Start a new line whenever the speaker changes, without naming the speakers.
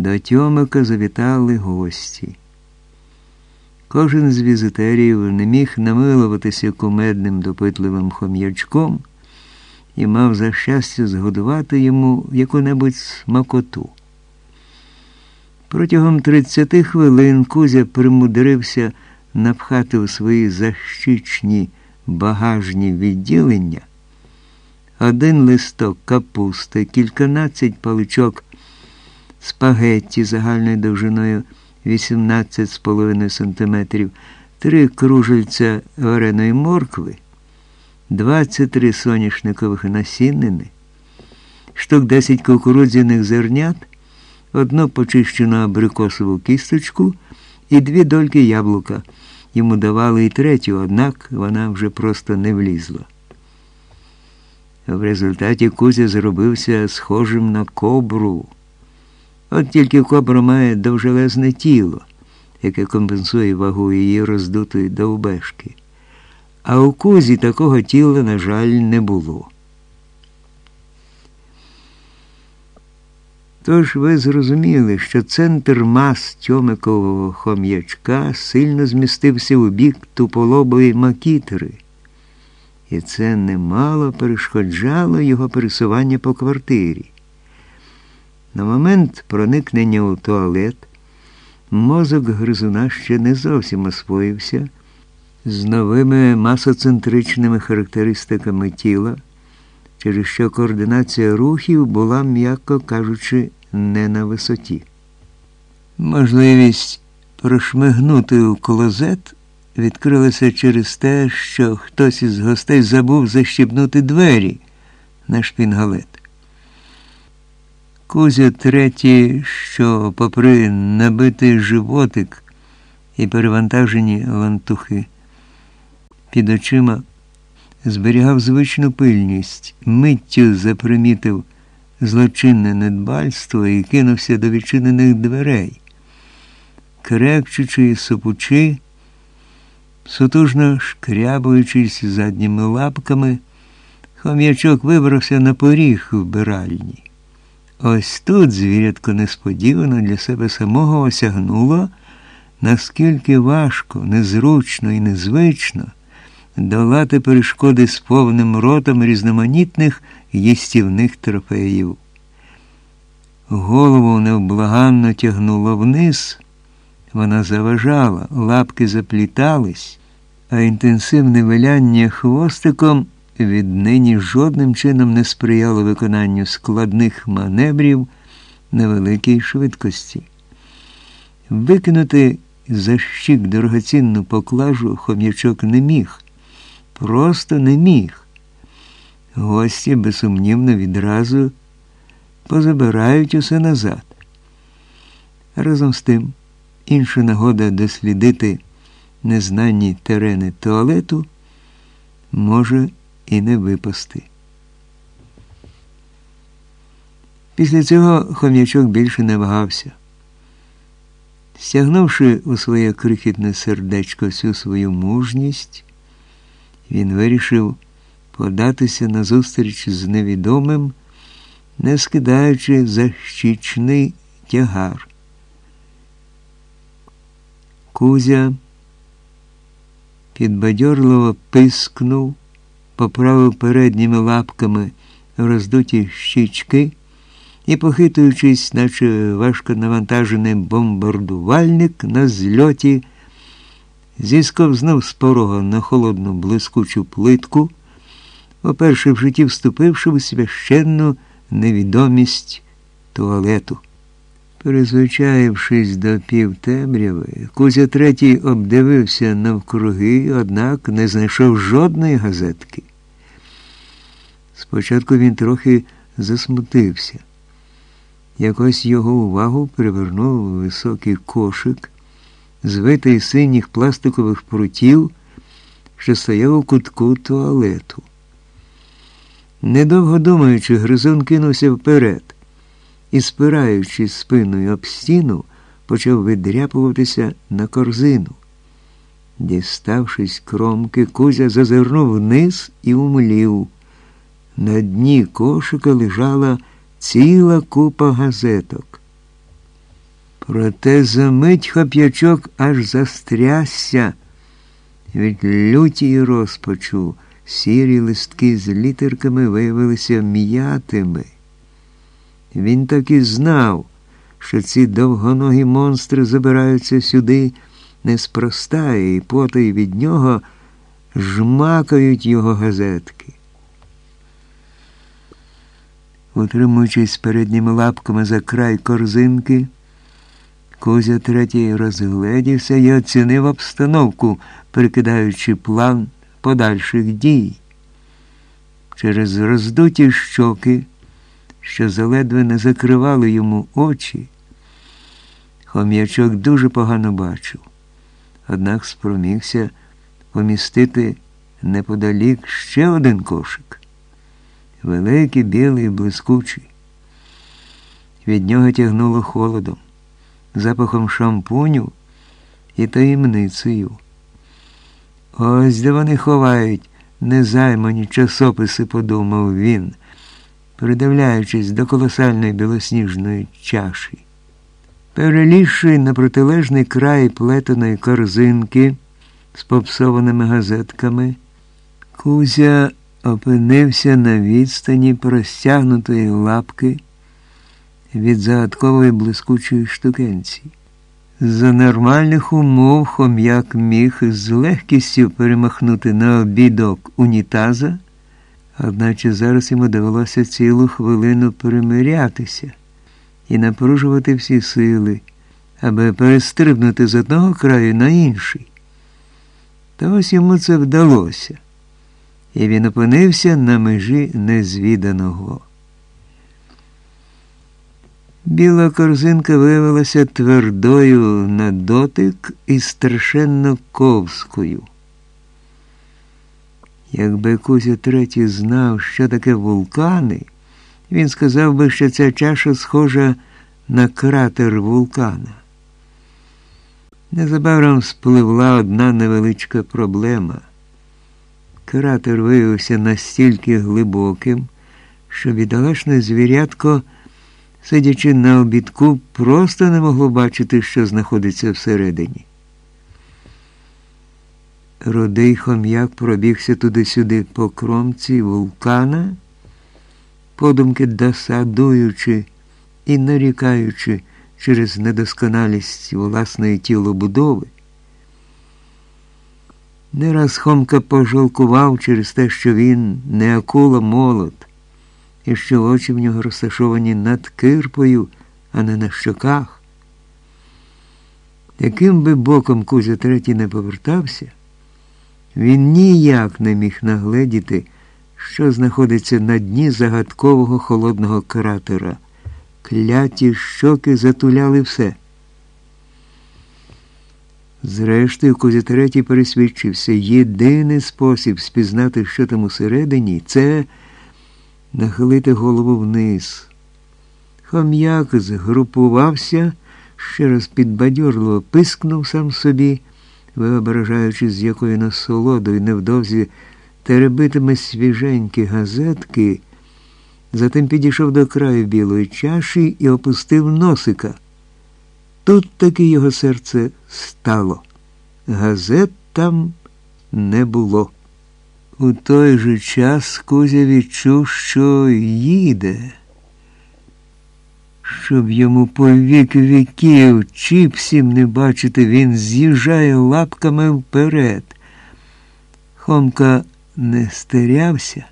До Тьомика завітали гості. Кожен з візитерів не міг намилуватися кумедним допитливим хом'ячком і мав за щастя згодувати йому яку-небудь смакоту. Протягом 30 хвилин Кузя примудрився напхати у свої защічні багажні відділення один листок капусти, кільканадцять паличок спагетті загальною довжиною 18,5 см, три кружельця вареної моркви, 23 соняшникових насіннини, штук 10 кукурудзяних зернят, одну почищену абрикосову кісточку і дві дольки яблука. Йому давали і третю, однак вона вже просто не влізла. В результаті Кузя зробився схожим на кобру. От тільки кобра має довжелезне тіло, яке компенсує вагу її роздутої довбешки. А у Кузі такого тіла, на жаль, не було. Тож ви зрозуміли, що центр мас Тьомикового хом'ячка сильно змістився у бік туполобої макітри, і це немало перешкоджало його пересування по квартирі. На момент проникнення у туалет мозок гризуна ще не зовсім освоївся з новими масоцентричними характеристиками тіла, через що координація рухів була, м'яко кажучи, не на висоті. Можливість прошмигнути у клозет відкрилася через те, що хтось із гостей забув защіпнути двері на шпінгалет. Кузя третій, що, попри набитий животик і перевантажені лантухи, під очима зберігав звичну пильність, миттю запримітив злочинне недбальство і кинувся до відчинених дверей, крекчучи і сопучи, сутужно шкрябуючись задніми лапками, хом'ячок вибрався на поріг вбиральні. Ось тут звірятко несподівано для себе самого осягнуло, наскільки важко, незручно і незвично долати перешкоди з повним ротом різноманітних їстівних трофеїв. Голову невблаганно тягнуло вниз, вона заважала, лапки заплітались, а інтенсивне виляння хвостиком віднині жодним чином не сприяло виконанню складних маневрів на великій швидкості. Викинути за щік дорогоцінну поклажу хом'ячок не міг, просто не міг. Гості, безсумнівно, відразу позабирають усе назад. Разом з тим, інша нагода дослідити незнанні терени туалету може і не випасти. Після цього хом'ячок більше не вагався. Стягнувши у своє крихітне сердечко всю свою мужність, він вирішив податися назустріч з невідомим, не скидаючи защічний тягар. Кузя підбадьорливо пискнув поправив передніми лапками роздуті щічки і, похитуючись, наче важко навантажений бомбардувальник на зльоті, зісковзнув з порога на холодну блискучу плитку, оперше в житті вступивши в священну невідомість туалету. Перезвичаївшись до півтемряви, Кузя третій обдивився навкруги, однак не знайшов жодної газетки. Спочатку він трохи засмутився. Якось його увагу привернув високий кошик, звитий синіх пластикових прутів, що стояв у кутку туалету. Недовго думаючи, Гризун кинувся вперед і, спираючись спиною об стіну, почав видряпуватися на корзину. Діставшись кромки, Кузя зазирнув вниз і умлів. На дні кошика лежала ціла купа газеток. Проте за мить хап'ячок аж застрясся. Від лютії розпачу сірі листки з літерками виявилися м'ятими. Він так і знав, що ці довгоногі монстри забираються сюди неспроста і потай від нього жмакають його газетки. Утримуючись передніми лапками за край корзинки, Кузя третій розгледівся і оцінив обстановку, перекидаючи план подальших дій. Через роздуті щоки, що заледве не закривали йому очі, хом'ячок дуже погано бачив, однак спромігся помістити неподалік ще один кошик. Великий, білий, блискучий. Від нього тягнуло холодом, запахом шампуню і таємницею. Ось де вони ховають незаймані часописи, подумав він, придивляючись до колосальної білосніжної чаші. Перелізши на протилежний край плетеної корзинки з попсованими газетками, Кузя опинився на відстані простягнутої лапки від загадкової блискучої штукенці. За нормальних умов хом'як міг з легкістю перемахнути на обідок унітаза, одначе зараз йому довелося цілу хвилину примирятися і напружувати всі сили, аби перестрибнути з одного краю на інший. Та ось йому це вдалося, і він опинився на межі незвіданого. Біла корзинка виявилася твердою на дотик і страшенно ковською. Якби Кузя третій знав, що таке вулкани, він сказав би, що ця чаша схожа на кратер вулкана. Незабаром спливла одна невеличка проблема. Кратер виявився настільки глибоким, що бідолашне звірятко сидячи на обідку, просто не могло бачити, що знаходиться всередині. Родий хом'як пробігся туди-сюди по кромці вулкана, подумки досадуючи і нарікаючи через недосконалість власної тілобудови. Не раз Хомка пожалкував через те, що він не акула молод і що очі в нього розташовані над кирпою, а не на щоках. Яким би боком Кузя третій не повертався, він ніяк не міг нагледіти, що знаходиться на дні загадкового холодного кратера. Кляті щоки затуляли все. Зрештою, Кузя третій пересвідчився, єдиний спосіб спізнати, що там усередині, це нахилити голову вниз. Хом'як згрупувався, ще раз підбадьорливо пискнув сам собі, виображаючи, з якою насолодою невдовзі теребитиме свіженькі газетки, затим підійшов до краю білої чаші і опустив носика. Тут таки його серце стало. Газет там не було. У той же час Кузя відчув, що їде, щоб йому по вік віків чіпсів не бачити, він з'їжджає лапками вперед. Хомка не стерявся.